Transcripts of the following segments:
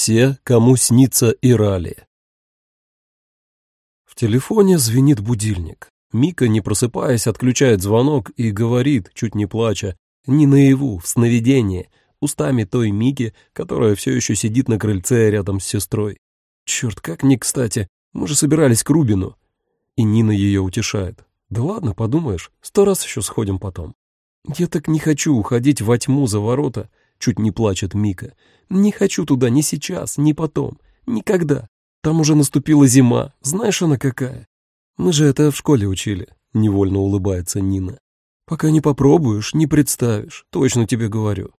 Все, кому снится Ирали. В телефоне звенит будильник. Мика, не просыпаясь, отключает звонок и говорит, чуть не плача, не наяву, в сновидении, устами той Мики, которая все еще сидит на крыльце рядом с сестрой. Черт, как не кстати, мы же собирались к Рубину. И Нина ее утешает. Да ладно, подумаешь, сто раз еще сходим потом. Я так не хочу уходить во тьму за ворота, чуть не плачет Мика. Не хочу туда ни сейчас, ни потом, никогда. Там уже наступила зима, знаешь она какая. Мы же это в школе учили, невольно улыбается Нина. Пока не попробуешь, не представишь, точно тебе говорю.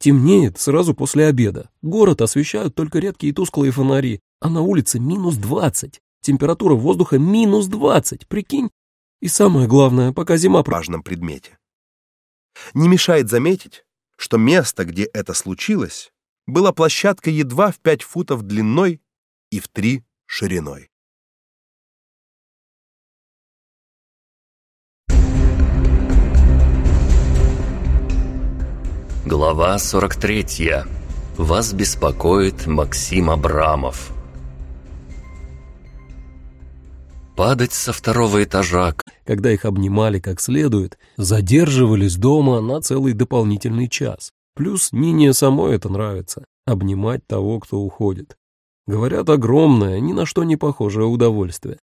Темнеет сразу после обеда. Город освещают только редкие тусклые фонари, а на улице минус двадцать. Температура воздуха минус двадцать, прикинь? И самое главное, пока зима... В важном предмете. Не мешает заметить, что место, где это случилось, была площадка едва в пять футов длиной и в три шириной. Глава 43. Вас беспокоит Максим Абрамов. Падать со второго этажа. Когда их обнимали как следует, задерживались дома на целый дополнительный час. Плюс Нине самой это нравится — обнимать того, кто уходит. Говорят, огромное, ни на что не похожее удовольствие.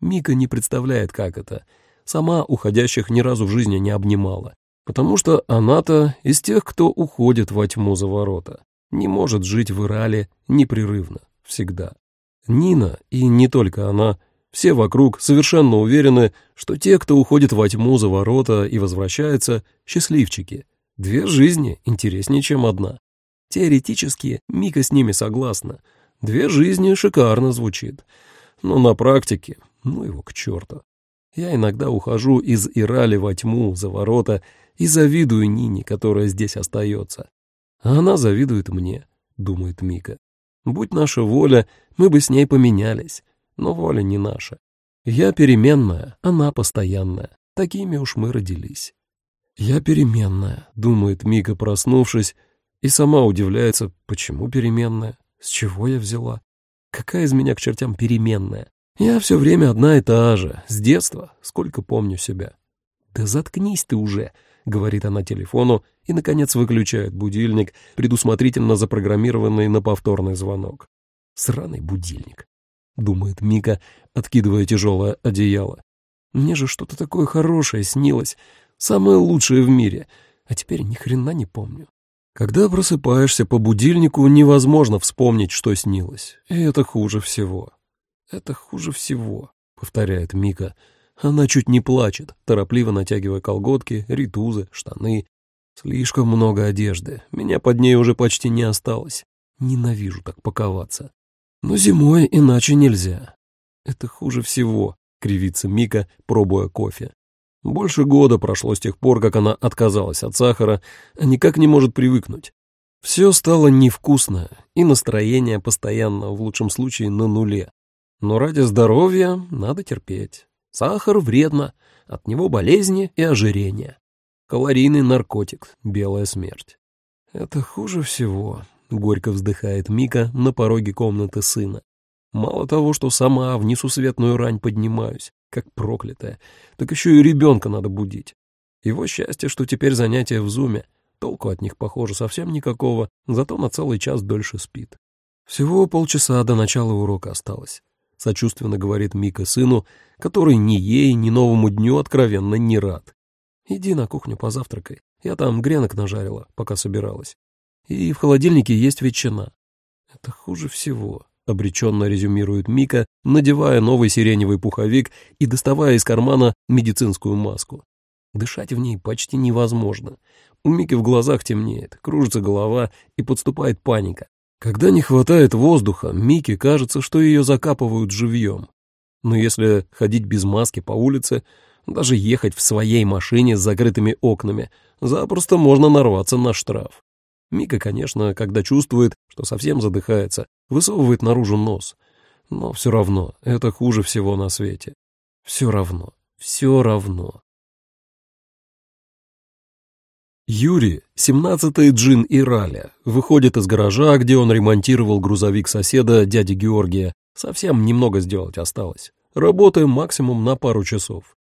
Мика не представляет, как это. Сама уходящих ни разу в жизни не обнимала. Потому что она-то из тех, кто уходит во тьму за ворота, не может жить в Ирале непрерывно, всегда. Нина, и не только она, все вокруг совершенно уверены, что те, кто уходит во тьму за ворота и возвращается, счастливчики. Две жизни интереснее, чем одна. Теоретически Мика с ними согласна. Две жизни шикарно звучит. Но на практике, ну его к черту. Я иногда ухожу из Ирали во тьму за ворота и завидую Нине, которая здесь остается. Она завидует мне, думает Мика. Будь наша воля, мы бы с ней поменялись, но воля не наша. Я переменная, она постоянная. Такими уж мы родились. Я переменная, думает Мика, проснувшись, и сама удивляется, почему переменная, с чего я взяла. Какая из меня к чертям переменная? Я все время одна и та же, с детства, сколько помню себя. Да заткнись ты уже, — говорит она телефону и, наконец, выключает будильник, предусмотрительно запрограммированный на повторный звонок. «Сраный будильник», — думает Мика, откидывая тяжелое одеяло. «Мне же что-то такое хорошее снилось, самое лучшее в мире, а теперь ни хрена не помню». Когда просыпаешься по будильнику, невозможно вспомнить, что снилось. И это хуже всего. «Это хуже всего», — повторяет Мика, — она чуть не плачет, торопливо натягивая колготки, ритузы, штаны. Слишком много одежды, меня под ней уже почти не осталось. Ненавижу так паковаться. Но зимой иначе нельзя. Это хуже всего, кривится Мика, пробуя кофе. Больше года прошло с тех пор, как она отказалась от сахара, а никак не может привыкнуть. Все стало невкусно, и настроение постоянно, в лучшем случае, на нуле. Но ради здоровья надо терпеть. Сахар вредно, от него болезни и ожирение. Калорийный наркотик, белая смерть. Это хуже всего, горько вздыхает Мика на пороге комнаты сына. Мало того, что сама в несусветную рань поднимаюсь, как проклятая, так еще и ребенка надо будить. Его счастье, что теперь занятия в зуме, толку от них, похоже, совсем никакого, зато на целый час дольше спит. Всего полчаса до начала урока осталось. — сочувственно говорит Мика сыну, который ни ей, ни новому дню откровенно не рад. «Иди на кухню позавтракай. Я там гренок нажарила, пока собиралась. И в холодильнике есть ветчина». «Это хуже всего», — обреченно резюмирует Мика, надевая новый сиреневый пуховик и доставая из кармана медицинскую маску. Дышать в ней почти невозможно. У Мики в глазах темнеет, кружится голова и подступает паника. Когда не хватает воздуха, Мике кажется, что ее закапывают живьем. Но если ходить без маски по улице, даже ехать в своей машине с закрытыми окнами, запросто можно нарваться на штраф. Мика, конечно, когда чувствует, что совсем задыхается, высовывает наружу нос. Но все равно, это хуже всего на свете. Все равно, все равно. Юрий, семнадцатый джин и Раля, выходит из гаража, где он ремонтировал грузовик соседа, дяди Георгия. Совсем немного сделать осталось. Работаем максимум на пару часов.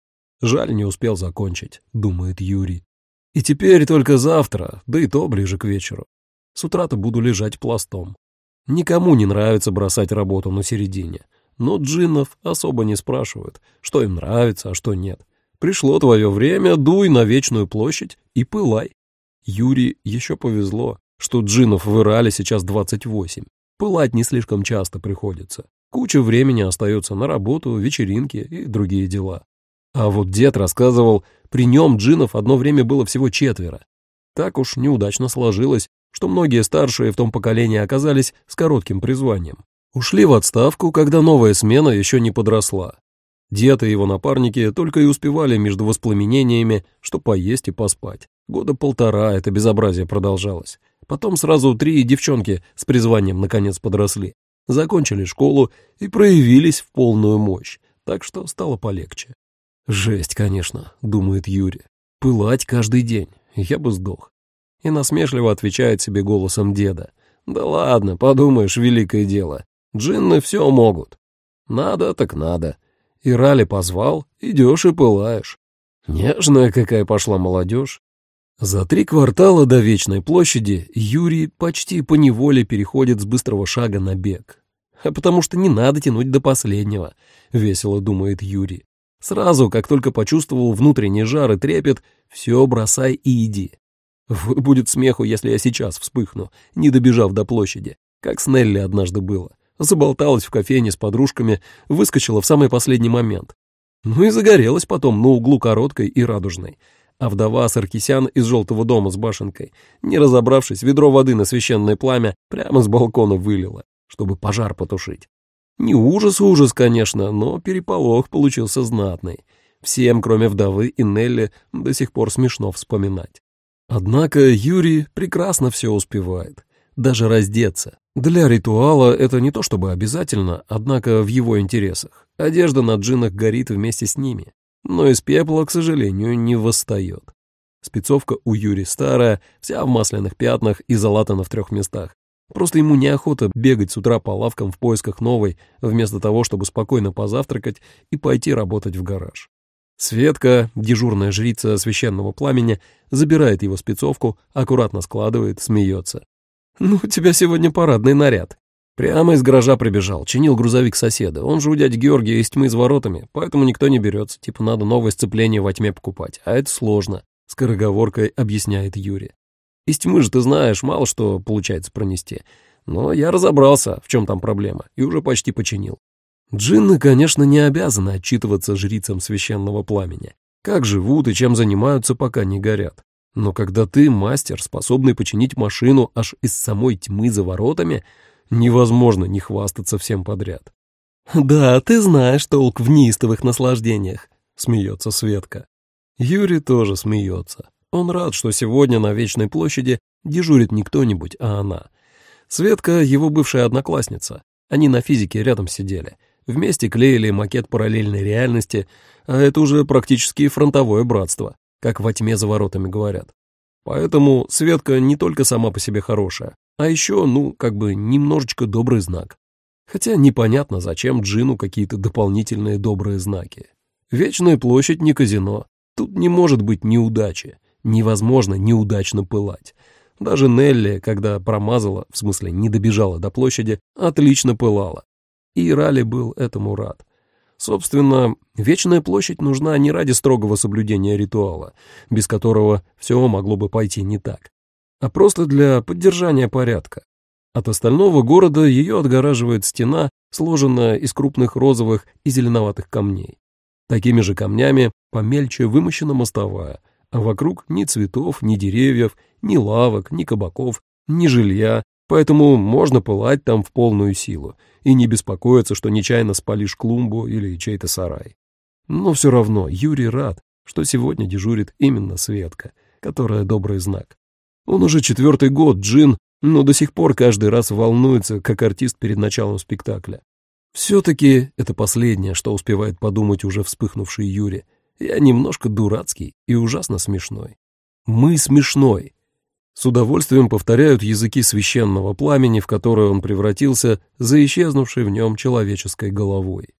Жаль, не успел закончить, думает Юрий. И теперь только завтра, да и то ближе к вечеру. С утра-то буду лежать пластом. Никому не нравится бросать работу на середине. Но джиннов особо не спрашивают, что им нравится, а что нет. Пришло твое время, дуй на Вечную площадь и пылай. Юрий еще повезло, что джинов в Ирале сейчас 28. Пылать не слишком часто приходится. Куча времени остается на работу, вечеринки и другие дела. А вот дед рассказывал, при нем джинов одно время было всего четверо. Так уж неудачно сложилось, что многие старшие в том поколении оказались с коротким призванием. Ушли в отставку, когда новая смена еще не подросла. Дед и его напарники только и успевали между воспламенениями, что поесть и поспать. Года полтора это безобразие продолжалось. Потом сразу три девчонки с призванием наконец подросли. Закончили школу и проявились в полную мощь, так что стало полегче. «Жесть, конечно», — думает Юрий. «Пылать каждый день. Я бы сдох». И насмешливо отвечает себе голосом деда. «Да ладно, подумаешь, великое дело. Джинны все могут. Надо так надо. И Рали позвал, идешь и пылаешь. Нежная какая пошла молодежь. За три квартала до Вечной площади Юрий почти по неволе переходит с быстрого шага на бег. А потому что не надо тянуть до последнего, весело думает Юрий. Сразу, как только почувствовал внутренний жар и трепет, все бросай и иди. Будет смеху, если я сейчас вспыхну, не добежав до площади, как с Нелли однажды было. Заболталась в кофейне с подружками, выскочила в самый последний момент. Ну и загорелась потом на углу короткой и радужной. А вдова Саркисян из желтого дома с башенкой, не разобравшись, ведро воды на священное пламя прямо с балкона вылила, чтобы пожар потушить. Не ужас-ужас, конечно, но переполох получился знатный. Всем, кроме вдовы и Нелли, до сих пор смешно вспоминать. Однако Юрий прекрасно все успевает. Даже раздеться, для ритуала это не то чтобы обязательно, однако в его интересах. Одежда на джинах горит вместе с ними, но из пепла, к сожалению, не восстает. Спецовка у Юри старая, вся в масляных пятнах и залатана в трех местах. Просто ему неохота бегать с утра по лавкам в поисках новой, вместо того, чтобы спокойно позавтракать и пойти работать в гараж. Светка, дежурная жрица священного пламени, забирает его спецовку, аккуратно складывает, смеется. «Ну, у тебя сегодня парадный наряд». Прямо из гаража прибежал, чинил грузовик соседа. Он же у дяди Георгия из тьмы с воротами, поэтому никто не берется. Типа надо новое сцепление во тьме покупать, а это сложно, — скороговоркой объясняет Юрий. Из тьмы же ты знаешь, мало что получается пронести. Но я разобрался, в чем там проблема, и уже почти починил. Джинны, конечно, не обязаны отчитываться жрицам священного пламени. Как живут и чем занимаются, пока не горят. Но когда ты мастер, способный починить машину аж из самой тьмы за воротами, невозможно не хвастаться всем подряд. «Да, ты знаешь толк в неистовых наслаждениях», — смеется Светка. Юрий тоже смеется. Он рад, что сегодня на Вечной площади дежурит не кто-нибудь, а она. Светка — его бывшая одноклассница. Они на физике рядом сидели. Вместе клеили макет параллельной реальности, а это уже практически фронтовое братство как во тьме за воротами говорят. Поэтому Светка не только сама по себе хорошая, а еще, ну, как бы немножечко добрый знак. Хотя непонятно, зачем Джину какие-то дополнительные добрые знаки. Вечная площадь не казино. Тут не может быть неудачи. Невозможно неудачно пылать. Даже Нелли, когда промазала, в смысле не добежала до площади, отлично пылала. И Ралли был этому рад. Собственно, Вечная площадь нужна не ради строгого соблюдения ритуала, без которого все могло бы пойти не так, а просто для поддержания порядка. От остального города ее отгораживает стена, сложенная из крупных розовых и зеленоватых камней. Такими же камнями помельче вымощена мостовая, а вокруг ни цветов, ни деревьев, ни лавок, ни кабаков, ни жилья, поэтому можно пылать там в полную силу и не беспокоиться, что нечаянно спалишь клумбу или чей-то сарай. Но все равно Юрий рад, что сегодня дежурит именно Светка, которая добрый знак. Он уже четвертый год джин, но до сих пор каждый раз волнуется, как артист перед началом спектакля. Все-таки это последнее, что успевает подумать уже вспыхнувший Юрий. Я немножко дурацкий и ужасно смешной. «Мы смешной». С удовольствием повторяют языки священного пламени, в которое он превратился за исчезнувшей в нем человеческой головой.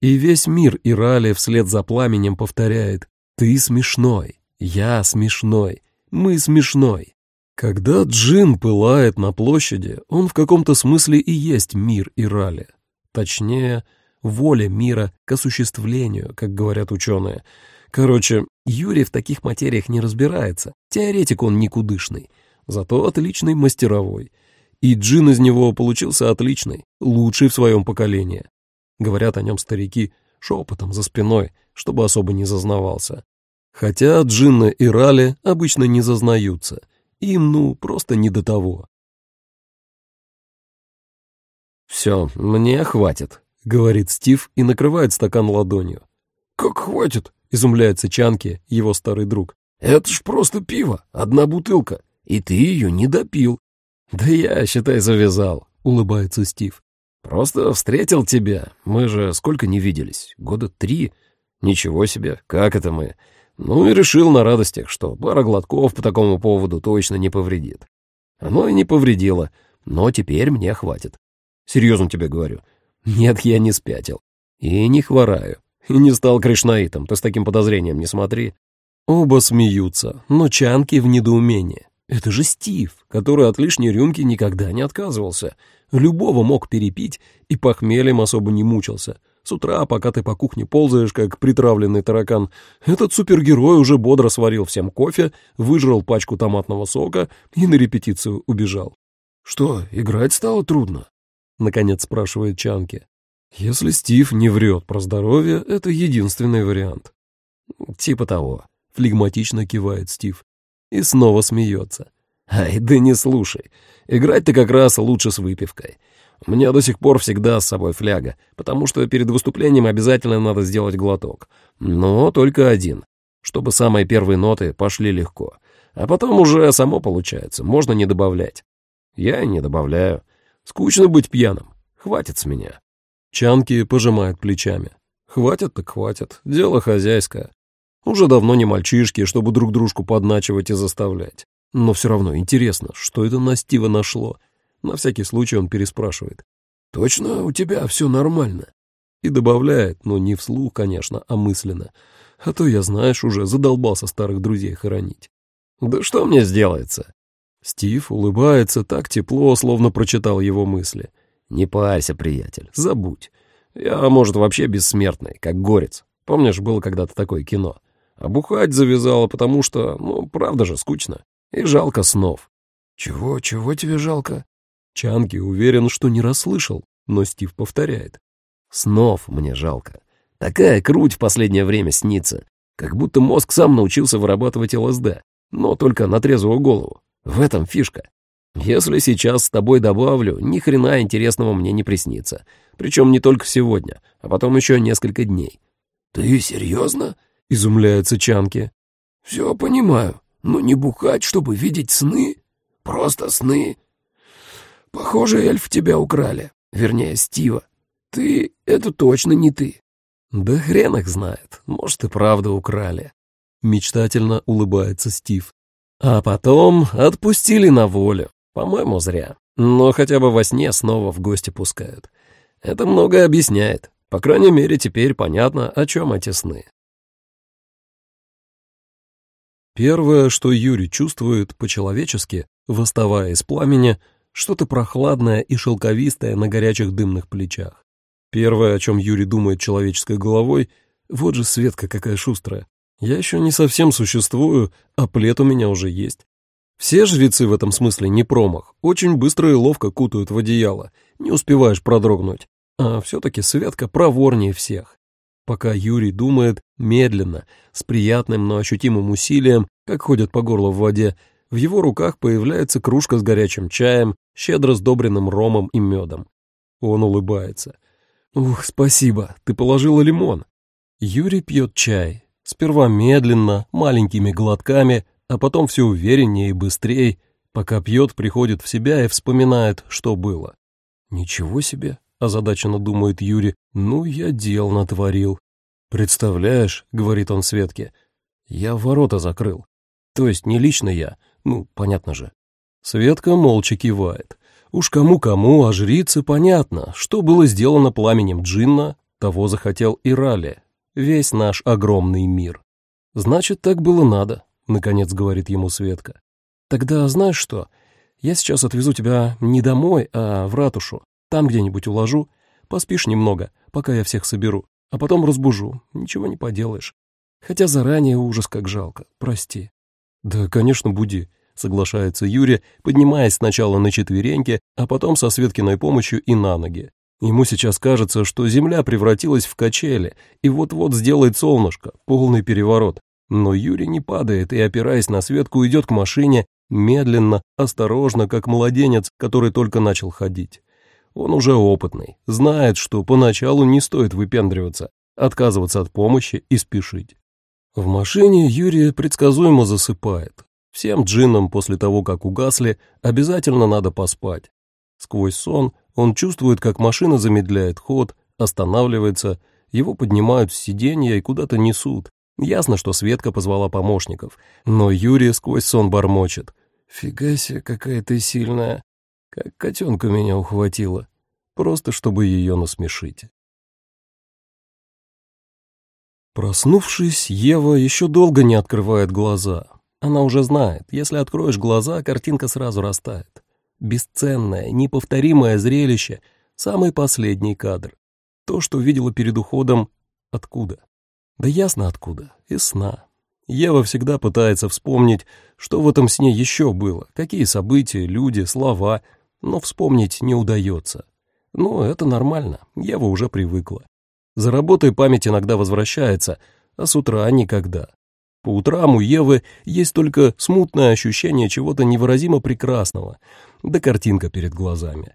И весь мир Ирали вслед за пламенем повторяет «Ты смешной, я смешной, мы смешной». Когда джин пылает на площади, он в каком-то смысле и есть мир Ирали. Точнее, воля мира к осуществлению, как говорят ученые. Короче, Юрий в таких материях не разбирается, теоретик он никудышный, зато отличный мастеровой. И джин из него получился отличный, лучший в своем поколении. Говорят о нем старики шепотом за спиной, чтобы особо не зазнавался. Хотя джинны и рали обычно не зазнаются, им, ну, просто не до того. «Все, мне хватит», — говорит Стив и накрывает стакан ладонью. «Как хватит?» — изумляется Чанки, его старый друг. «Это ж просто пиво, одна бутылка, и ты ее не допил». «Да я, считай, завязал», — улыбается Стив. «Просто встретил тебя. Мы же сколько не виделись? Года три. Ничего себе, как это мы? Ну и решил на радостях, что пара глотков по такому поводу точно не повредит. Оно и не повредило, но теперь мне хватит. Серьезно тебе говорю. Нет, я не спятил. И не хвораю. И не стал кришнаитом, ты с таким подозрением не смотри. Оба смеются, но Чанки в недоумении. Это же Стив, который от лишней рюмки никогда не отказывался. Любого мог перепить и похмельем особо не мучился. С утра, пока ты по кухне ползаешь, как притравленный таракан, этот супергерой уже бодро сварил всем кофе, выжрал пачку томатного сока и на репетицию убежал. «Что, играть стало трудно?» — наконец спрашивает Чанки. «Если Стив не врет про здоровье, это единственный вариант». «Типа того», — флегматично кивает Стив. И снова смеется. «Ай, да не слушай. Играть-то как раз лучше с выпивкой. У меня до сих пор всегда с собой фляга, потому что перед выступлением обязательно надо сделать глоток. Но только один, чтобы самые первые ноты пошли легко. А потом уже само получается, можно не добавлять. Я не добавляю. Скучно быть пьяным. Хватит с меня. Чанки пожимают плечами. Хватит так хватит, дело хозяйское. Уже давно не мальчишки, чтобы друг дружку подначивать и заставлять. Но все равно интересно, что это на Стива нашло. На всякий случай он переспрашивает. «Точно у тебя все нормально?» И добавляет, но не вслух, конечно, а мысленно. А то я, знаешь, уже задолбался старых друзей хоронить. «Да что мне сделается?» Стив улыбается так тепло, словно прочитал его мысли. «Не парься, приятель, забудь. Я, может, вообще бессмертный, как горец. Помнишь, было когда-то такое кино? А бухать завязала, потому что, ну, правда же, скучно. И жалко снов. «Чего, чего тебе жалко?» Чанки уверен, что не расслышал, но Стив повторяет. «Снов мне жалко. Такая круть в последнее время снится, как будто мозг сам научился вырабатывать ЛСД, но только на трезвую голову. В этом фишка. Если сейчас с тобой добавлю, ни хрена интересного мне не приснится. Причем не только сегодня, а потом еще несколько дней». «Ты серьезно?» — изумляется Чанки. «Все понимаю. Но не бухать, чтобы видеть сны? Просто сны. Похоже, эльф тебя украли. Вернее, Стива. Ты — это точно не ты. Да хрен их знает. Может, и правда украли. Мечтательно улыбается Стив. А потом отпустили на волю. По-моему, зря. Но хотя бы во сне снова в гости пускают. Это многое объясняет. По крайней мере, теперь понятно, о чем эти сны. Первое, что Юрий чувствует по-человечески, восставая из пламени, что-то прохладное и шелковистое на горячих дымных плечах. Первое, о чем Юрий думает человеческой головой, вот же Светка какая шустрая. Я еще не совсем существую, а плед у меня уже есть. Все жрецы в этом смысле не промах, очень быстро и ловко кутают в одеяло, не успеваешь продрогнуть. А все-таки Светка проворнее всех. Пока Юрий думает медленно, с приятным, но ощутимым усилием, как ходят по горлу в воде, в его руках появляется кружка с горячим чаем, щедро сдобренным ромом и медом. Он улыбается. «Ух, спасибо, ты положила лимон». Юрий пьет чай. Сперва медленно, маленькими глотками, а потом все увереннее и быстрее, пока пьет, приходит в себя и вспоминает, что было. «Ничего себе!» — озадаченно думает Юрий. «Ну, я дел натворил». «Представляешь», — говорит он Светке, — «я ворота закрыл». То есть не лично я, ну, понятно же. Светка молча кивает. Уж кому-кому, а жрице понятно, что было сделано пламенем джинна, того захотел и Рали, весь наш огромный мир. Значит, так было надо, наконец говорит ему Светка. Тогда знаешь что, я сейчас отвезу тебя не домой, а в ратушу, там где-нибудь уложу, поспишь немного, пока я всех соберу, а потом разбужу, ничего не поделаешь. Хотя заранее ужас как жалко, прости. Да, конечно, буди, соглашается Юрий, поднимаясь сначала на четвереньки, а потом со Светкиной помощью и на ноги. Ему сейчас кажется, что земля превратилась в качели и вот-вот сделает солнышко, полный переворот. Но Юрий не падает и, опираясь на Светку, идет к машине, медленно, осторожно, как младенец, который только начал ходить. Он уже опытный, знает, что поначалу не стоит выпендриваться, отказываться от помощи и спешить. В машине Юрий предсказуемо засыпает. Всем джиннам после того, как угасли, обязательно надо поспать. Сквозь сон он чувствует, как машина замедляет ход, останавливается, его поднимают с сиденья и куда-то несут. Ясно, что Светка позвала помощников, но Юрий сквозь сон бормочет. «Фига себе, какая ты сильная! Как котенка меня ухватила!» Просто чтобы ее насмешить. Проснувшись, Ева еще долго не открывает глаза. Она уже знает, если откроешь глаза, картинка сразу растает. Бесценное, неповторимое зрелище, самый последний кадр. То, что видела перед уходом, откуда? Да ясно откуда, из сна. Ева всегда пытается вспомнить, что в этом сне еще было, какие события, люди, слова, но вспомнить не удается. Ну, это нормально, Ева уже привыкла. За работой память иногда возвращается, а с утра никогда. По утрам у Евы есть только смутное ощущение чего-то невыразимо прекрасного, да картинка перед глазами.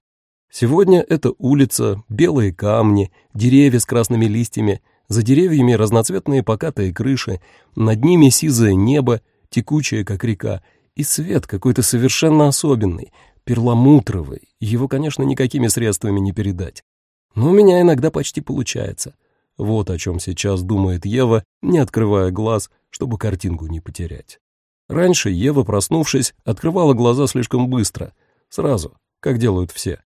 Сегодня это улица, белые камни, деревья с красными листьями, за деревьями разноцветные покатые крыши, над ними сизое небо, текучее, как река, и свет какой-то совершенно особенный, перламутровый. Его, конечно, никакими средствами не передать. Но у меня иногда почти получается. Вот о чем сейчас думает Ева, не открывая глаз, чтобы картинку не потерять. Раньше Ева, проснувшись, открывала глаза слишком быстро, сразу, как делают все.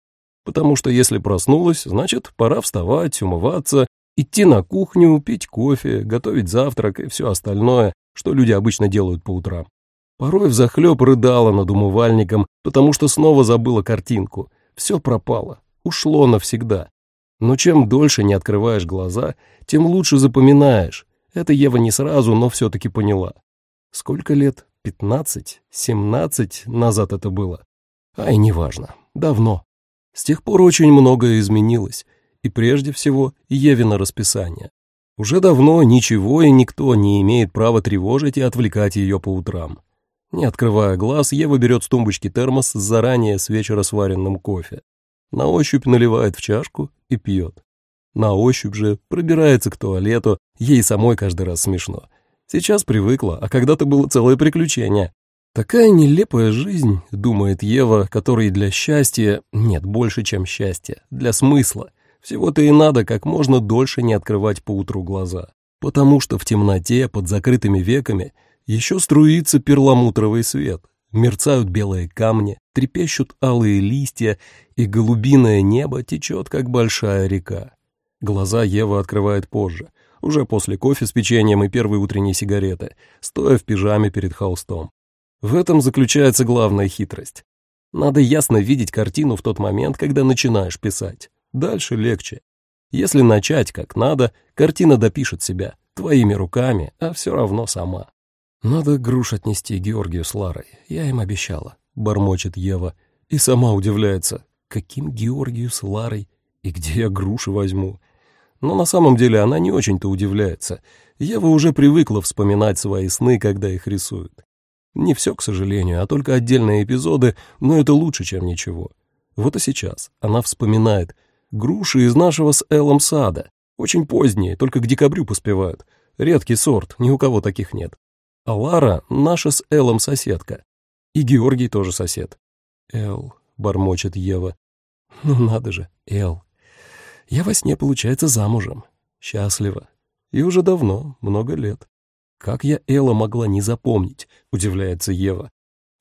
Потому что если проснулась, значит, пора вставать, умываться, идти на кухню, пить кофе, готовить завтрак и все остальное, что люди обычно делают по утрам. Порой взахлеб рыдала над умывальником, потому что снова забыла картинку. Все пропало, ушло навсегда. Но чем дольше не открываешь глаза, тем лучше запоминаешь. Это Ева не сразу, но все-таки поняла. Сколько лет? Пятнадцать? Семнадцать назад это было? Ай, неважно. Давно. С тех пор очень многое изменилось. И прежде всего Евина расписание. Уже давно ничего и никто не имеет права тревожить и отвлекать ее по утрам. Не открывая глаз, Ева берет с тумбочки термос с заранее с вечера сваренным кофе. На ощупь наливает в чашку и пьет. На ощупь же пробирается к туалету, ей самой каждый раз смешно. Сейчас привыкла, а когда-то было целое приключение. Такая нелепая жизнь, думает Ева, которой для счастья, нет, больше, чем счастья, для смысла. Всего-то и надо как можно дольше не открывать поутру глаза. Потому что в темноте, под закрытыми веками, еще струится перламутровый свет, мерцают белые камни, трепещут алые листья, и голубиное небо течет, как большая река. Глаза Ева открывает позже, уже после кофе с печеньем и первой утренней сигареты, стоя в пижаме перед холстом. В этом заключается главная хитрость. Надо ясно видеть картину в тот момент, когда начинаешь писать. Дальше легче. Если начать как надо, картина допишет себя, твоими руками, а все равно сама. «Надо груш отнести Георгию с Ларой, я им обещала», — бормочет Ева. И сама удивляется, каким Георгию с Ларой и где я груши возьму. Но на самом деле она не очень-то удивляется. Ева уже привыкла вспоминать свои сны, когда их рисуют. Не все, к сожалению, а только отдельные эпизоды, но это лучше, чем ничего. Вот и сейчас она вспоминает груши из нашего с Эллом сада. Очень поздние, только к декабрю поспевают. Редкий сорт, ни у кого таких нет. А Лара — наша с Эллом соседка. И Георгий тоже сосед. «Эл», — бормочет Ева. «Ну надо же, Эл. Я во сне, получается, замужем. Счастлива. И уже давно, много лет. Как я Элла могла не запомнить, удивляется Ева.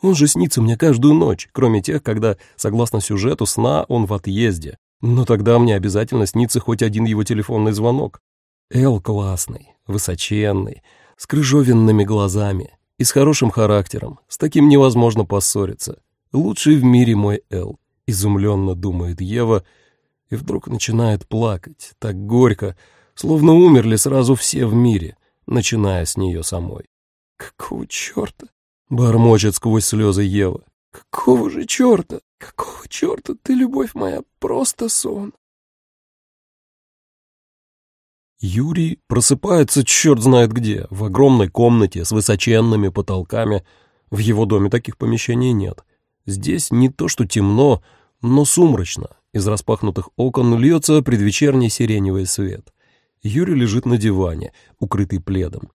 Он же снится мне каждую ночь, кроме тех, когда, согласно сюжету сна, он в отъезде. Но тогда мне обязательно снится хоть один его телефонный звонок. Эл классный, высоченный, с крыжовенными глазами и с хорошим характером. С таким невозможно поссориться. Лучший в мире мой Эл, изумленно думает Ева, и вдруг начинает плакать, так горько, словно умерли сразу все в мире, начиная с нее самой. «Какого черта?» — бормочет сквозь слезы Ева. «Какого же черта? Какого черта ты, любовь моя, просто сон?» Юрий просыпается черт знает где, в огромной комнате с высоченными потолками. В его доме таких помещений нет. Здесь не то что темно, но сумрачно. Из распахнутых окон льется предвечерний сиреневый свет. Юрий лежит на диване, укрытый пледом.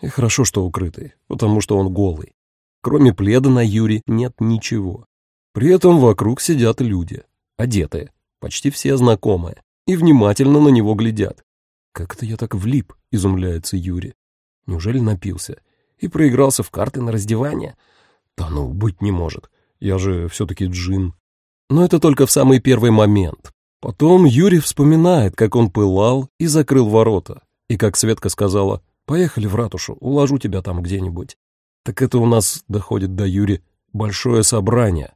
И хорошо, что укрытый, потому что он голый. Кроме пледа на Юре нет ничего. При этом вокруг сидят люди, одетые, почти все знакомые, и внимательно на него глядят. «Как это я так влип?» — изумляется Юрий. «Неужели напился? И проигрался в карты на раздевание? Да ну, быть не может. Я же все-таки джин». Но это только в самый первый момент. Потом Юрий вспоминает, как он пылал и закрыл ворота. И как Светка сказала, «Поехали в ратушу, уложу тебя там где-нибудь». Так это у нас доходит до Юри большое собрание.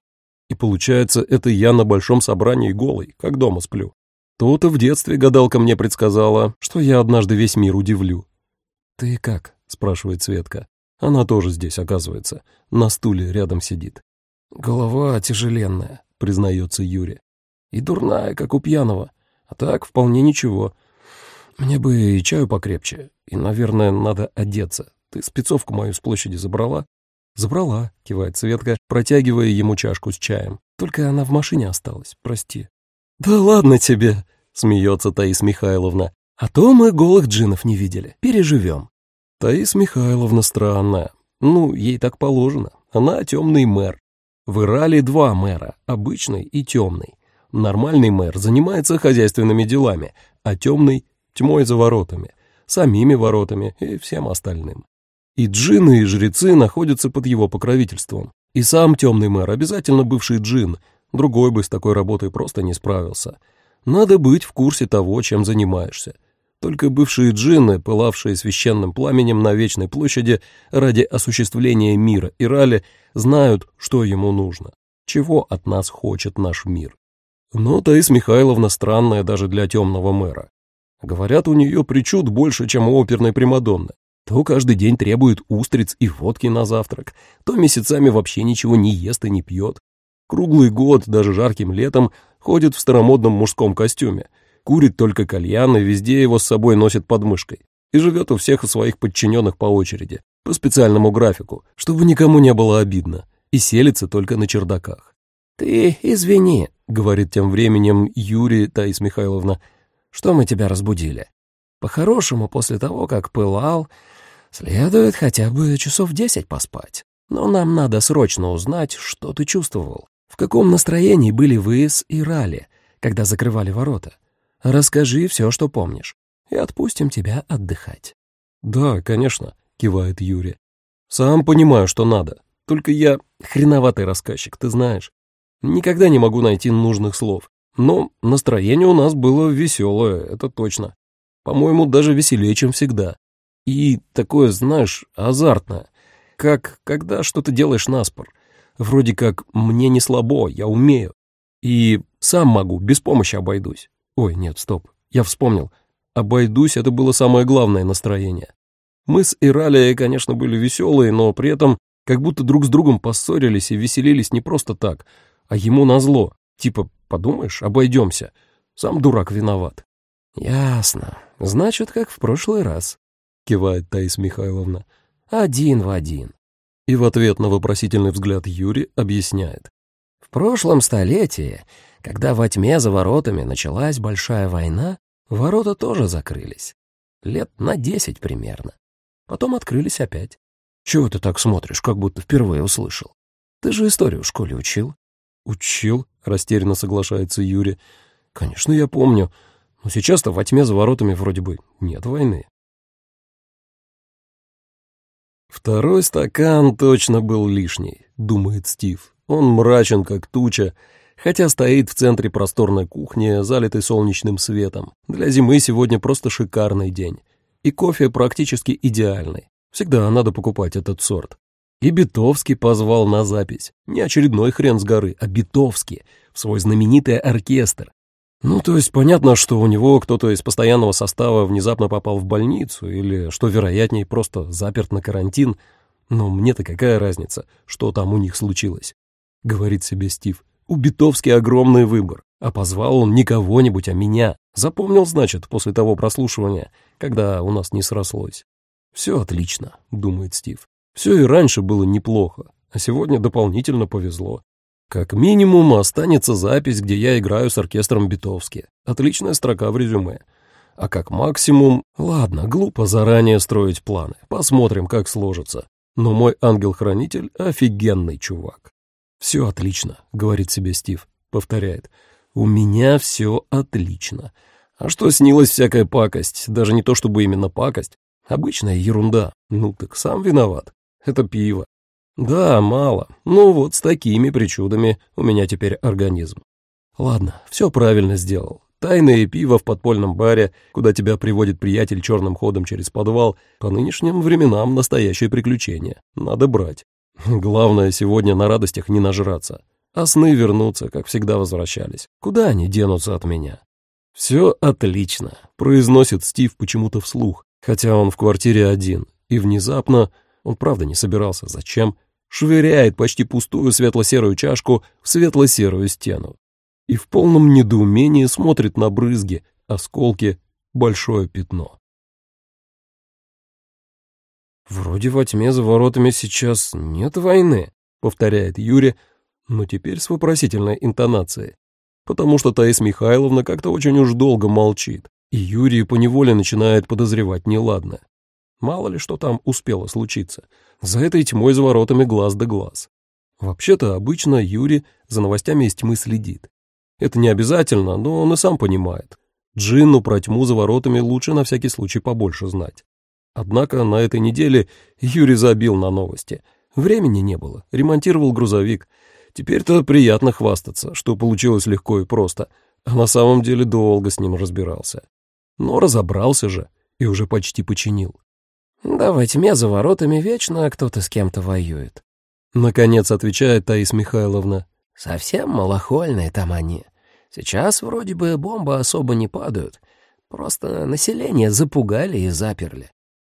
И получается, это я на большом собрании голый, как дома сплю. То-то в детстве гадалка мне предсказала, что я однажды весь мир удивлю. «Ты как?» — спрашивает Светка. Она тоже здесь, оказывается, на стуле рядом сидит. «Голова тяжеленная», — признается Юрий. «И дурная, как у пьяного. А так, вполне ничего. Мне бы и чаю покрепче, и, наверное, надо одеться. Ты спецовку мою с площади забрала?» «Забрала», — кивает Светка, протягивая ему чашку с чаем. «Только она в машине осталась, прости». «Да ладно тебе», — смеется Таис Михайловна. «А то мы голых джинов не видели. Переживем». Таис Михайловна странная. Ну, ей так положено. Она темный мэр. В Ирале два мэра, обычный и темный. Нормальный мэр занимается хозяйственными делами, а темный — тьмой за воротами, самими воротами и всем остальным. И джинны и жрецы находятся под его покровительством. И сам темный мэр обязательно бывший джин, другой бы с такой работой просто не справился. Надо быть в курсе того, чем занимаешься. Только бывшие джинны, пылавшие священным пламенем на Вечной площади ради осуществления мира и рали, знают, что ему нужно, чего от нас хочет наш мир. Но Таис Михайловна странная даже для темного мэра. Говорят, у нее причуд больше, чем у оперной Примадонны. То каждый день требует устриц и водки на завтрак, то месяцами вообще ничего не ест и не пьет. Круглый год, даже жарким летом, ходит в старомодном мужском костюме, курит только кальян и везде его с собой носит под мышкой. И живет у всех своих подчиненных по очереди, по специальному графику, чтобы никому не было обидно, и селится только на чердаках. «Ты извини», — говорит тем временем Юрий Таис Михайловна, — «что мы тебя разбудили. По-хорошему, после того, как пылал, следует хотя бы часов десять поспать. Но нам надо срочно узнать, что ты чувствовал. В каком настроении были вы с Ирали, когда закрывали ворота? Расскажи все, что помнишь, и отпустим тебя отдыхать». «Да, конечно», — кивает Юрий. «Сам понимаю, что надо. Только я хреноватый рассказчик, ты знаешь. Никогда не могу найти нужных слов. Но настроение у нас было веселое, это точно. По-моему, даже веселее, чем всегда. И такое, знаешь, азартное. Как когда что-то делаешь наспор. Вроде как мне не слабо, я умею. И сам могу, без помощи обойдусь. Ой, нет, стоп, я вспомнил. Обойдусь — это было самое главное настроение. Мы с Иралией, конечно, были веселые, но при этом как будто друг с другом поссорились и веселились не просто так, а ему назло. Типа, подумаешь, обойдемся. Сам дурак виноват. «Ясно. Значит, как в прошлый раз», — кивает Таис Михайловна. «Один в один». И в ответ на вопросительный взгляд Юри объясняет. «В прошлом столетии, когда во тьме за воротами началась большая война, ворота тоже закрылись. Лет на десять примерно. Потом открылись опять. Чего ты так смотришь, как будто впервые услышал? Ты же историю в школе учил». «Учил», — растерянно соглашается Юрий. «Конечно, я помню». Но сейчас-то во тьме за воротами вроде бы нет войны. Второй стакан точно был лишний, думает Стив. Он мрачен, как туча, хотя стоит в центре просторной кухни, залитой солнечным светом. Для зимы сегодня просто шикарный день. И кофе практически идеальный. Всегда надо покупать этот сорт. И Битовский позвал на запись. Не очередной хрен с горы, а Битовский, в свой знаменитый оркестр. Ну, то есть понятно, что у него кто-то из постоянного состава внезапно попал в больницу или, что вероятнее, просто заперт на карантин. Но мне-то какая разница, что там у них случилось? Говорит себе Стив. У Битовски огромный выбор, а позвал он не кого-нибудь, а меня. Запомнил, значит, после того прослушивания, когда у нас не срослось. Все отлично, думает Стив. Все и раньше было неплохо, а сегодня дополнительно повезло. Как минимум останется запись, где я играю с оркестром Битовски. Отличная строка в резюме. А как максимум... Ладно, глупо заранее строить планы. Посмотрим, как сложится. Но мой ангел-хранитель — офигенный чувак. «Все отлично», — говорит себе Стив. Повторяет. «У меня все отлично». А что снилась всякая пакость? Даже не то чтобы именно пакость. Обычная ерунда. Ну так сам виноват. Это пиво. Да, мало. Ну вот с такими причудами у меня теперь организм. Ладно, все правильно сделал. Тайное пиво в подпольном баре, куда тебя приводит приятель черным ходом через подвал, по нынешним временам настоящее приключение. Надо брать. Главное сегодня на радостях не нажраться. А сны вернутся, как всегда возвращались. Куда они денутся от меня? «Все отлично», — произносит Стив почему-то вслух, хотя он в квартире один, и внезапно, он правда не собирался, зачем, швыряет почти пустую светло-серую чашку в светло-серую стену и в полном недоумении смотрит на брызги, осколки, большое пятно. «Вроде во тьме за воротами сейчас нет войны», — повторяет Юрий, но теперь с вопросительной интонацией, потому что Таис Михайловна как-то очень уж долго молчит, и Юрий поневоле начинает подозревать неладное. Мало ли что там успело случиться. За этой тьмой за воротами глаз да глаз. Вообще-то обычно Юрий за новостями из тьмы следит. Это не обязательно, но он и сам понимает. Джинну про тьму за воротами лучше на всякий случай побольше знать. Однако на этой неделе Юрий забил на новости. Времени не было, ремонтировал грузовик. Теперь-то приятно хвастаться, что получилось легко и просто, а на самом деле долго с ним разбирался. Но разобрался же и уже почти починил. «Да во тьме за воротами вечно кто-то с кем-то воюет», — наконец отвечает Таис Михайловна. «Совсем малохольные там они. Сейчас вроде бы бомбы особо не падают, просто население запугали и заперли.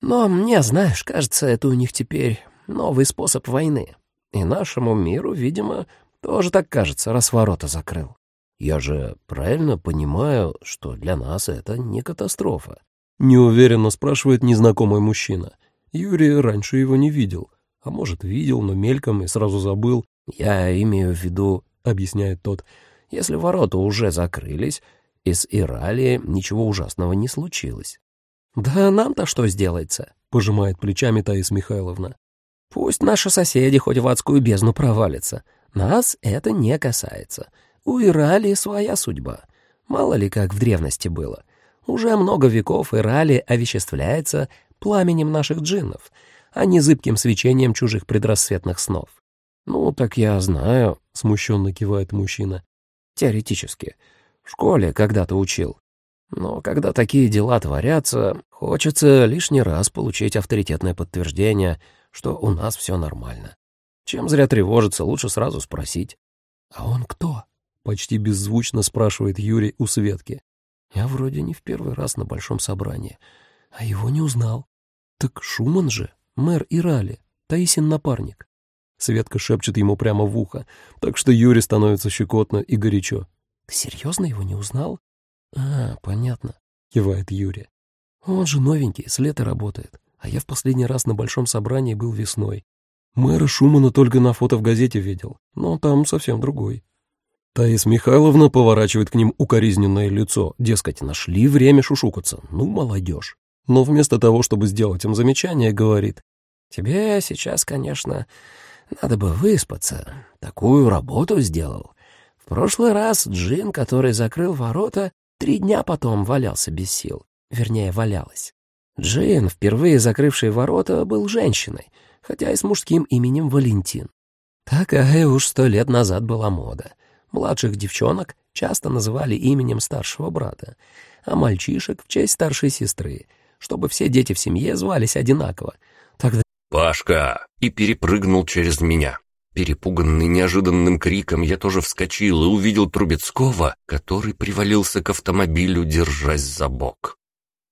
Но мне, знаешь, кажется, это у них теперь новый способ войны. И нашему миру, видимо, тоже так кажется, раз ворота закрыл. Я же правильно понимаю, что для нас это не катастрофа. Неуверенно спрашивает незнакомый мужчина. Юрий раньше его не видел. А может, видел, но мельком и сразу забыл. «Я имею в виду», — объясняет тот, — «если ворота уже закрылись, из Иралии ничего ужасного не случилось». «Да нам-то что сделается?» — пожимает плечами Таис Михайловна. «Пусть наши соседи хоть в адскую бездну провалятся. Нас это не касается. У Иралии своя судьба. Мало ли как в древности было. Уже много веков Ирали овеществляется пламенем наших джиннов, а не зыбким свечением чужих предрассветных снов. «Ну, так я знаю», — смущенно кивает мужчина. «Теоретически. В школе когда-то учил. Но когда такие дела творятся, хочется лишний раз получить авторитетное подтверждение, что у нас все нормально. Чем зря тревожиться, лучше сразу спросить. «А он кто?» — почти беззвучно спрашивает Юрий у Светки. Я вроде не в первый раз на большом собрании, а его не узнал. Так Шуман же, мэр Ирали, Таисин напарник. Светка шепчет ему прямо в ухо, так что Юре становится щекотно и горячо. «Ты серьезно его не узнал?» «А, понятно», — кивает Юрий. «Он же новенький, с лета работает, а я в последний раз на большом собрании был весной. Мэра Шумана только на фото в газете видел, но там совсем другой». Таис Михайловна поворачивает к ним укоризненное лицо, дескать, нашли время шушукаться, ну, молодежь. Но вместо того, чтобы сделать им замечание, говорит, «Тебе сейчас, конечно, надо бы выспаться, такую работу сделал. В прошлый раз Джин, который закрыл ворота, три дня потом валялся без сил, вернее, валялась. Джейн, впервые закрывший ворота, был женщиной, хотя и с мужским именем Валентин. Такая уж сто лет назад была мода. Младших девчонок часто называли именем старшего брата, а мальчишек — в честь старшей сестры, чтобы все дети в семье звались одинаково. Тогда «Пашка!» и перепрыгнул через меня. Перепуганный неожиданным криком, я тоже вскочил и увидел Трубецкого, который привалился к автомобилю, держась за бок.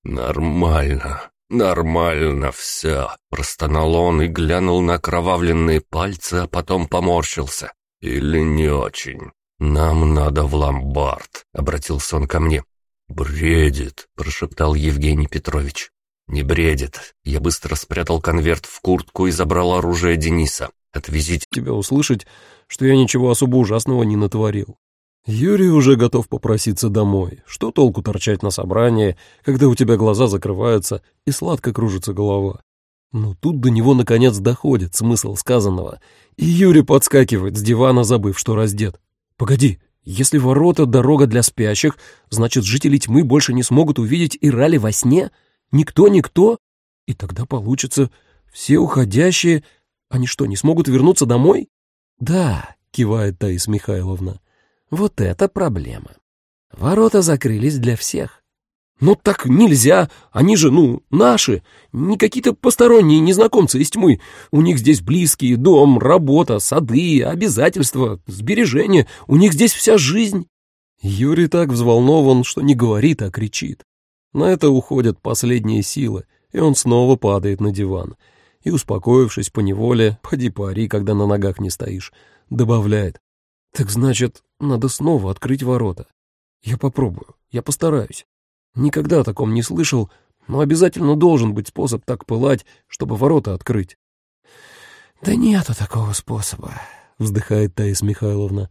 «Нормально, нормально все», — простонал он и глянул на окровавленные пальцы, а потом поморщился. «Или не очень? Нам надо в ломбард», — обратился он ко мне. «Бредит», — прошептал Евгений Петрович. «Не бредит». Я быстро спрятал конверт в куртку и забрал оружие Дениса. «Отвезите тебя услышать, что я ничего особо ужасного не натворил. Юрий уже готов попроситься домой. Что толку торчать на собрании, когда у тебя глаза закрываются и сладко кружится голова? Но тут до него наконец доходит смысл сказанного, и Юрий подскакивает с дивана, забыв, что раздет. «Погоди, если ворота — дорога для спящих, значит, жители тьмы больше не смогут увидеть Ирали во сне? Никто-никто? И тогда получится, все уходящие... Они что, не смогут вернуться домой?» «Да», — кивает Таис Михайловна, — вот это проблема. Ворота закрылись для всех. «Ну так нельзя! Они же, ну, наши! Не какие-то посторонние незнакомцы из тьмы. У них здесь близкие, дом, работа, сады, обязательства, сбережения. У них здесь вся жизнь!» Юрий так взволнован, что не говорит, а кричит. На это уходят последние силы, и он снова падает на диван. И, успокоившись поневоле, поди пари, когда на ногах не стоишь, добавляет. «Так значит, надо снова открыть ворота. Я попробую, я постараюсь. Никогда о таком не слышал, но обязательно должен быть способ так пылать, чтобы ворота открыть. «Да нету такого способа», — вздыхает Таис Михайловна.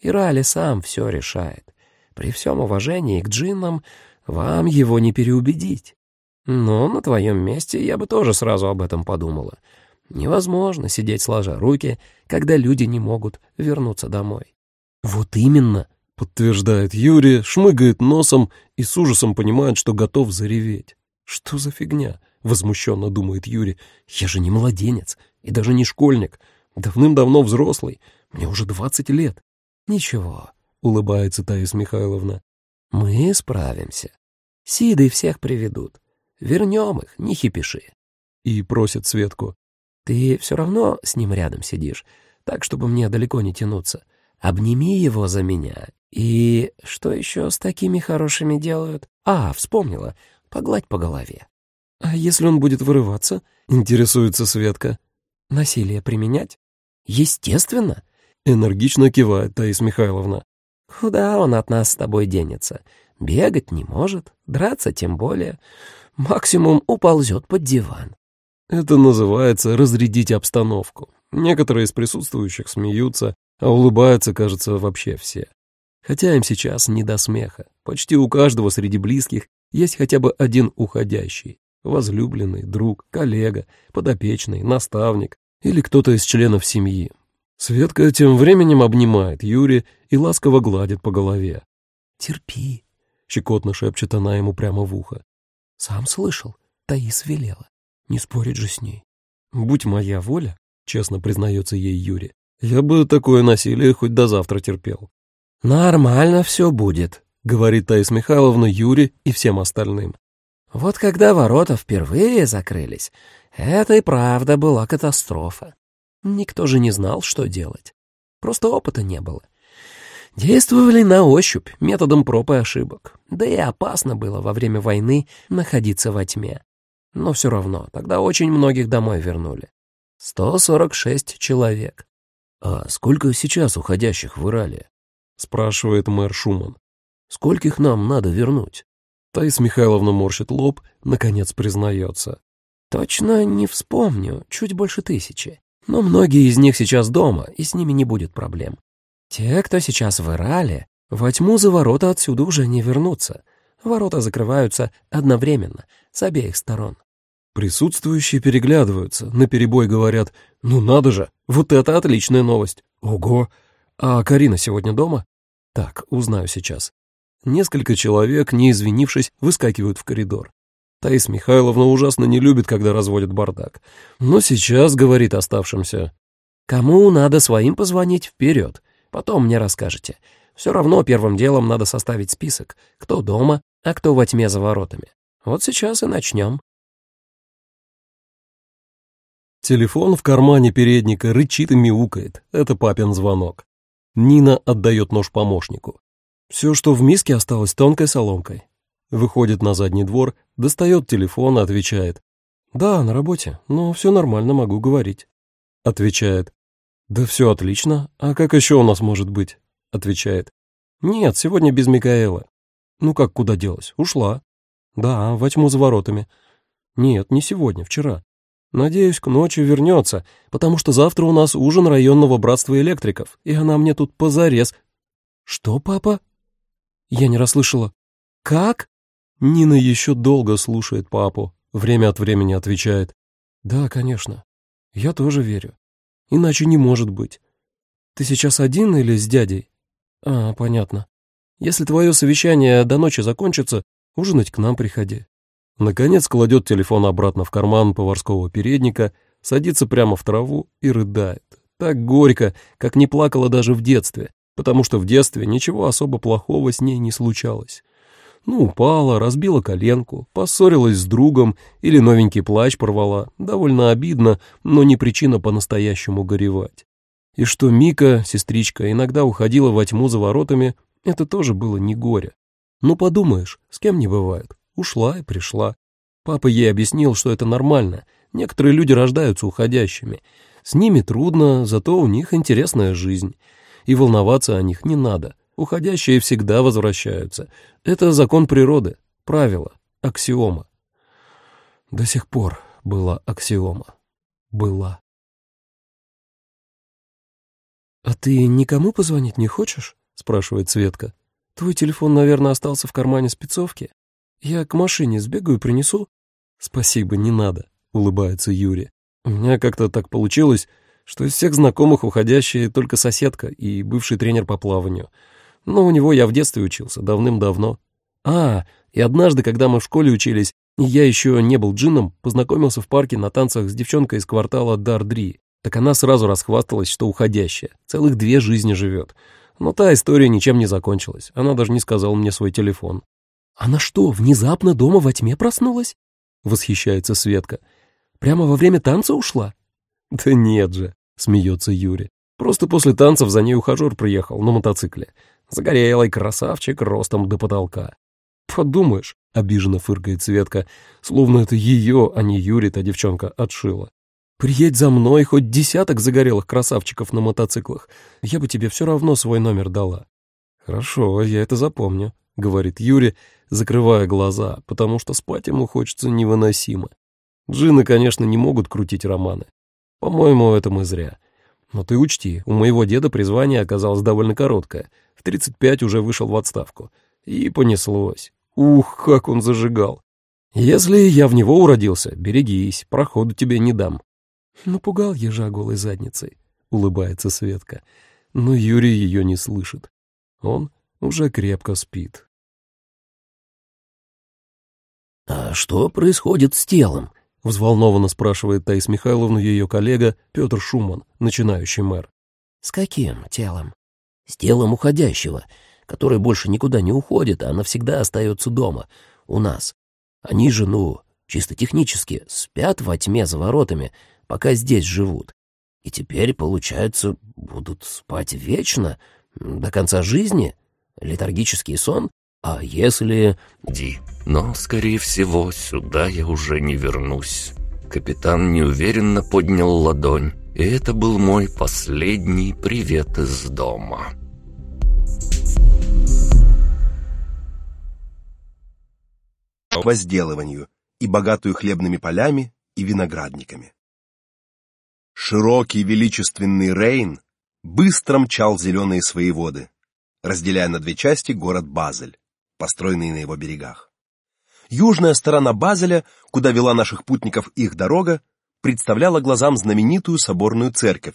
«Ирали сам все решает. При всем уважении к джиннам вам его не переубедить. Но на твоем месте я бы тоже сразу об этом подумала. Невозможно сидеть сложа руки, когда люди не могут вернуться домой. «Вот именно», — подтверждает Юрий, шмыгает носом и с ужасом понимает, что готов зареветь. «Что за фигня?» — возмущенно думает Юрий. «Я же не младенец и даже не школьник. Давным-давно взрослый. Мне уже двадцать лет». «Ничего», — улыбается Таис Михайловна. «Мы справимся. Сиды всех приведут. Вернем их, не хипиши». И просит Светку. «Ты все равно с ним рядом сидишь, так, чтобы мне далеко не тянуться. Обними его за меня. И что еще с такими хорошими делают? А, вспомнила. Погладь по голове. А если он будет вырываться? Интересуется Светка. Насилие применять? Естественно. Энергично кивает Таис Михайловна. Куда он от нас с тобой денется? Бегать не может, драться тем более. Максимум уползет под диван. Это называется разрядить обстановку. Некоторые из присутствующих смеются, а улыбаются, кажется, вообще все. Хотя им сейчас не до смеха. Почти у каждого среди близких есть хотя бы один уходящий. Возлюбленный, друг, коллега, подопечный, наставник или кто-то из членов семьи. Светка тем временем обнимает Юри и ласково гладит по голове. «Терпи», — щекотно шепчет она ему прямо в ухо. «Сам слышал, Таис велела. Не спорить же с ней». «Будь моя воля», — честно признается ей Юрий, я бы такое насилие хоть до завтра терпел. «Нормально все будет», — говорит Таис Михайловна Юре и всем остальным. «Вот когда ворота впервые закрылись, это и правда была катастрофа. Никто же не знал, что делать. Просто опыта не было. Действовали на ощупь, методом проб и ошибок. Да и опасно было во время войны находиться во тьме. Но все равно, тогда очень многих домой вернули. 146 человек. «А сколько сейчас уходящих в Ирале?» — спрашивает мэр Шуман. «Скольких нам надо вернуть?» Таис Михайловна морщит лоб, наконец признается. «Точно не вспомню, чуть больше тысячи. Но многие из них сейчас дома, и с ними не будет проблем. Те, кто сейчас в Ирале, во тьму за ворота отсюда уже не вернутся. Ворота закрываются одновременно, с обеих сторон. Присутствующие переглядываются, наперебой говорят «Ну надо же, вот это отличная новость! Ого! А Карина сегодня дома?» «Так, узнаю сейчас». Несколько человек, не извинившись, выскакивают в коридор. Таис Михайловна ужасно не любит, когда разводят бардак. Но сейчас говорит оставшимся. «Кому надо своим позвонить, вперед. Потом мне расскажете. Все равно первым делом надо составить список, кто дома, а кто во тьме за воротами. Вот сейчас и начнем». Телефон в кармане передника рычит и мяукает. Это папин звонок. Нина отдает нож помощнику. Все, что в миске, осталось тонкой соломкой. Выходит на задний двор, достает телефон отвечает. «Да, на работе, но все нормально, могу говорить». Отвечает. «Да все отлично, а как еще у нас может быть?» Отвечает. «Нет, сегодня без Микаэла». «Ну как куда делась? Ушла». «Да, во тьму за воротами». «Нет, не сегодня, вчера». «Надеюсь, к ночи вернется, потому что завтра у нас ужин районного братства электриков, и она мне тут позарез». «Что, папа?» Я не расслышала. «Как?» Нина еще долго слушает папу, время от времени отвечает. «Да, конечно. Я тоже верю. Иначе не может быть. Ты сейчас один или с дядей?» «А, понятно. Если твое совещание до ночи закончится, ужинать к нам приходи». Наконец кладет телефон обратно в карман поварского передника, садится прямо в траву и рыдает. Так горько, как не плакала даже в детстве, потому что в детстве ничего особо плохого с ней не случалось. Ну, упала, разбила коленку, поссорилась с другом или новенький плащ порвала. Довольно обидно, но не причина по-настоящему горевать. И что Мика, сестричка, иногда уходила во тьму за воротами, это тоже было не горе. Ну, подумаешь, с кем не бывает. Ушла и пришла. Папа ей объяснил, что это нормально. Некоторые люди рождаются уходящими. С ними трудно, зато у них интересная жизнь. И волноваться о них не надо. Уходящие всегда возвращаются. Это закон природы, правило, аксиома. До сих пор была аксиома. Была. «А ты никому позвонить не хочешь?» — спрашивает Светка. «Твой телефон, наверное, остался в кармане спецовки. Я к машине сбегаю принесу». «Спасибо, не надо», — улыбается Юрий. «У меня как-то так получилось, что из всех знакомых уходящие только соседка и бывший тренер по плаванию — но у него я в детстве учился, давным-давно. А, и однажды, когда мы в школе учились, я еще не был джинном, познакомился в парке на танцах с девчонкой из квартала Дардри. Так она сразу расхвасталась, что уходящая, целых две жизни живет. Но та история ничем не закончилась, она даже не сказала мне свой телефон. «Она что, внезапно дома во тьме проснулась?» — восхищается Светка. «Прямо во время танца ушла?» «Да нет же», — смеется Юрий. «Просто после танцев за ней ухажер приехал на мотоцикле. Загорелый красавчик ростом до потолка. Подумаешь, обиженно фыркает Светка, словно это ее, а не Юрий та девчонка отшила. Приедь за мной хоть десяток загорелых красавчиков на мотоциклах, я бы тебе все равно свой номер дала. Хорошо, я это запомню, говорит Юрий, закрывая глаза, потому что спать ему хочется невыносимо. Джины, конечно, не могут крутить романы. По-моему, это мы зря. Но ты учти, у моего деда призвание оказалось довольно короткое — в 35 уже вышел в отставку. И понеслось. Ух, как он зажигал. Если я в него уродился, берегись, проходу тебе не дам. Напугал ежа голой задницей, улыбается Светка. Но Юрий ее не слышит. Он уже крепко спит. «А что происходит с телом?» — взволнованно спрашивает Таис Михайловна ее коллега Петр Шуман, начинающий мэр. «С каким телом?» с телом уходящего, который больше никуда не уходит, а навсегда остается дома, у нас. Они же, ну, чисто технически, спят во тьме за воротами, пока здесь живут. И теперь, получается, будут спать вечно, до конца жизни? Летаргический сон? А если... Ди, но, скорее всего, сюда я уже не вернусь. Капитан неуверенно поднял ладонь, и это был мой последний привет из дома. возделыванию и богатую хлебными полями и виноградниками. Широкий величественный Рейн быстро мчал зеленые свои воды, разделяя на две части город Базель, построенный на его берегах. Южная сторона Базеля, куда вела наших путников их дорога, представляла глазам знаменитую соборную церковь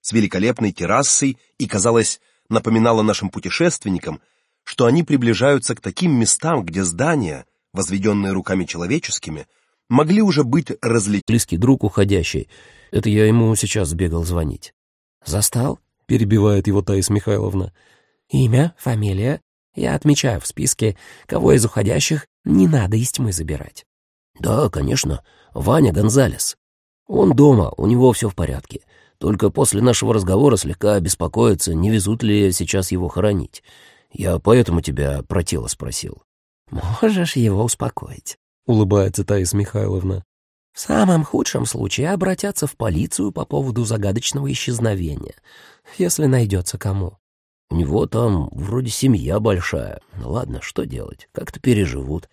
с великолепной террасой и, казалось, напоминала нашим путешественникам, что они приближаются к таким местам, где здания возведенные руками человеческими, могли уже быть различены. Близкий друг уходящий. Это я ему сейчас бегал звонить. «Застал?» — перебивает его Таис Михайловна. «Имя, фамилия. Я отмечаю в списке, кого из уходящих не надо из тьмы забирать». «Да, конечно. Ваня Гонзалес. Он дома, у него все в порядке. Только после нашего разговора слегка беспокоится, не везут ли сейчас его хоронить. Я поэтому тебя про тело спросил». «Можешь его успокоить», — улыбается Таис Михайловна. «В самом худшем случае обратятся в полицию по поводу загадочного исчезновения, если найдется кому». «У него там вроде семья большая. Ладно, что делать, как-то переживут».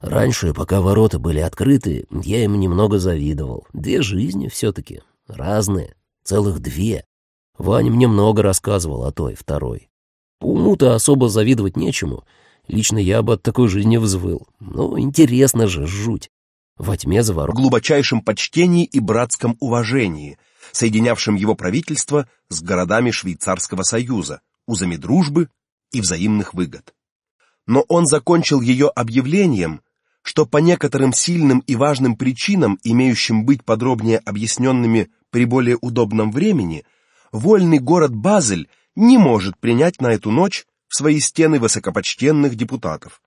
Раньше, пока ворота были открыты, я им немного завидовал. Две жизни все-таки. Разные. Целых две. Ваня мне много рассказывал о той, второй. По уму-то особо завидовать нечему. Лично я бы от такой жизни взвыл. Ну, интересно же, жуть. Во тьме за ворот... глубочайшем почтении и братском уважении, соединявшем его правительство с городами Швейцарского союза, узами дружбы и взаимных выгод. Но он закончил ее объявлением, что по некоторым сильным и важным причинам, имеющим быть подробнее объясненными при более удобном времени, вольный город Базель не может принять на эту ночь в свои стены высокопочтенных депутатов,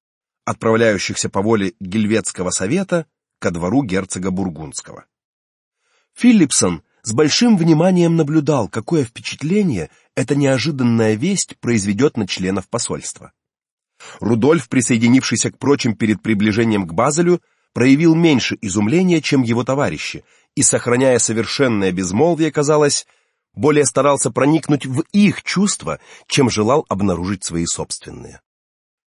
отправляющихся по воле Гельветского совета ко двору герцога Бургундского. Филипсон с большим вниманием наблюдал, какое впечатление эта неожиданная весть произведет на членов посольства. Рудольф, присоединившийся к прочим перед приближением к Базелю, проявил меньше изумления, чем его товарищи, и, сохраняя совершенное безмолвие, казалось, более старался проникнуть в их чувства, чем желал обнаружить свои собственные.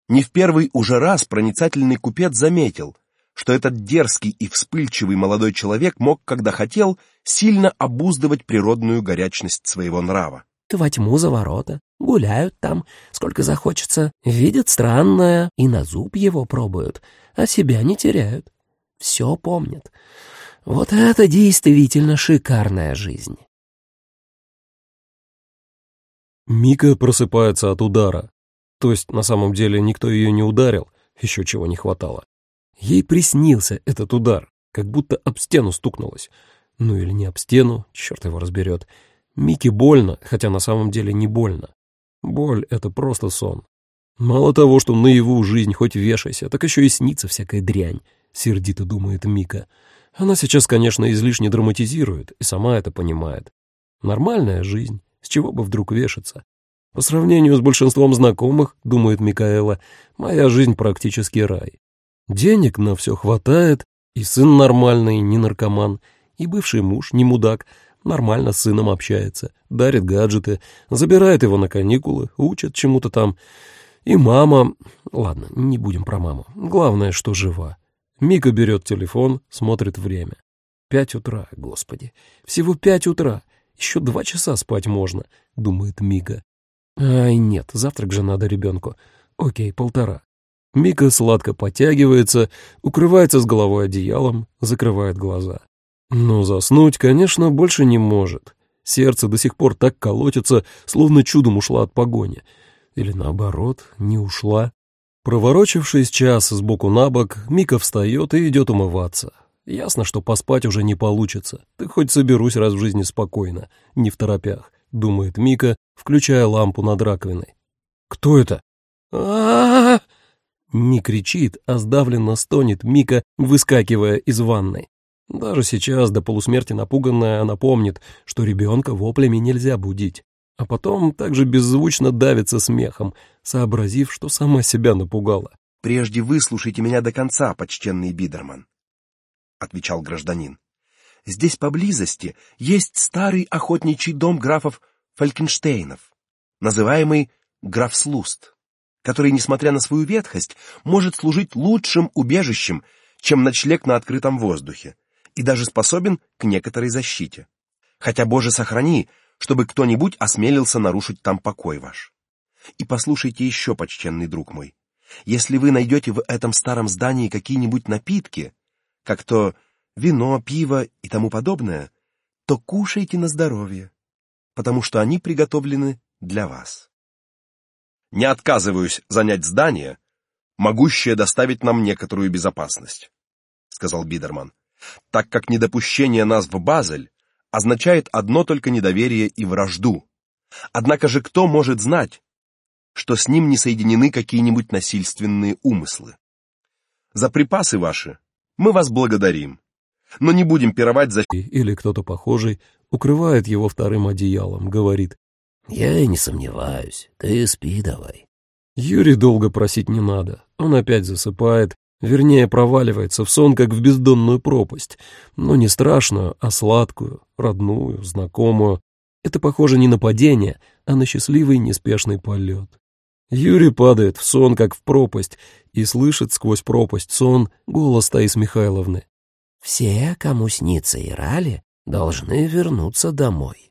Не в первый уже раз проницательный купец заметил, что этот дерзкий и вспыльчивый молодой человек мог, когда хотел, сильно обуздывать природную горячность своего нрава во тьму за ворота, гуляют там, сколько захочется, видят странное и на зуб его пробуют, а себя не теряют. Все помнят. Вот это действительно шикарная жизнь. Мика просыпается от удара. То есть, на самом деле, никто ее не ударил, еще чего не хватало. Ей приснился этот удар, как будто об стену стукнулась. Ну или не об стену, черт его разберет. Мике больно, хотя на самом деле не больно. Боль — это просто сон. Мало того, что наяву жизнь хоть вешайся, так еще и снится всякая дрянь, — сердито думает Мика. Она сейчас, конечно, излишне драматизирует, и сама это понимает. Нормальная жизнь, с чего бы вдруг вешаться? По сравнению с большинством знакомых, думает Микаэла, моя жизнь практически рай. Денег на все хватает, и сын нормальный, не наркоман, и бывший муж не мудак, нормально с сыном общается, дарит гаджеты, забирает его на каникулы, учит чему-то там. И мама... Ладно, не будем про маму. Главное, что жива. Мика берет телефон, смотрит время. Пять утра, господи. Всего пять утра. Еще два часа спать можно, думает Мика. Ай, нет, завтрак же надо ребенку. Окей, полтора. Мика сладко потягивается, укрывается с головой одеялом, закрывает глаза. Но заснуть, конечно, больше не может. Сердце до сих пор так колотится, словно чудом ушла от погони. Или наоборот, не ушла. Проворочившись час сбоку на бок, Мика встает и идет умываться. Ясно, что поспать уже не получится. Ты хоть соберусь раз в жизни спокойно, не в торопях, думает Мика, включая лампу над раковиной. Кто это? а Не кричит, а сдавленно стонет Мика, выскакивая из ванной. Даже сейчас, до полусмерти напуганная, она помнит, что ребенка воплями нельзя будить. А потом также беззвучно давится смехом, сообразив, что сама себя напугала. «Прежде выслушайте меня до конца, почтенный Бидерман», — отвечал гражданин. «Здесь поблизости есть старый охотничий дом графов Фалькенштейнов, называемый Графслуст, который, несмотря на свою ветхость, может служить лучшим убежищем, чем ночлег на открытом воздухе, и даже способен к некоторой защите. Хотя, Боже, сохрани, чтобы кто-нибудь осмелился нарушить там покой ваш. И послушайте еще, почтенный друг мой, если вы найдете в этом старом здании какие-нибудь напитки, как то вино, пиво и тому подобное, то кушайте на здоровье, потому что они приготовлены для вас. Не отказываюсь занять здание, могущее доставить нам некоторую безопасность, сказал Бидерман. Так как недопущение нас в Базель означает одно только недоверие и вражду. Однако же кто может знать, что с ним не соединены какие-нибудь насильственные умыслы? За припасы ваши мы вас благодарим, но не будем пировать за... Или кто-то похожий укрывает его вторым одеялом, говорит. «Я и не сомневаюсь, ты спи давай». Юрий долго просить не надо, он опять засыпает, вернее проваливается в сон, как в бездонную пропасть, но не страшную, а сладкую, родную, знакомую. Это похоже не на падение, а на счастливый неспешный полет. Юрий падает в сон, как в пропасть, и слышит сквозь пропасть сон голос Таис Михайловны. «Все, кому снится Ирали, должны вернуться домой».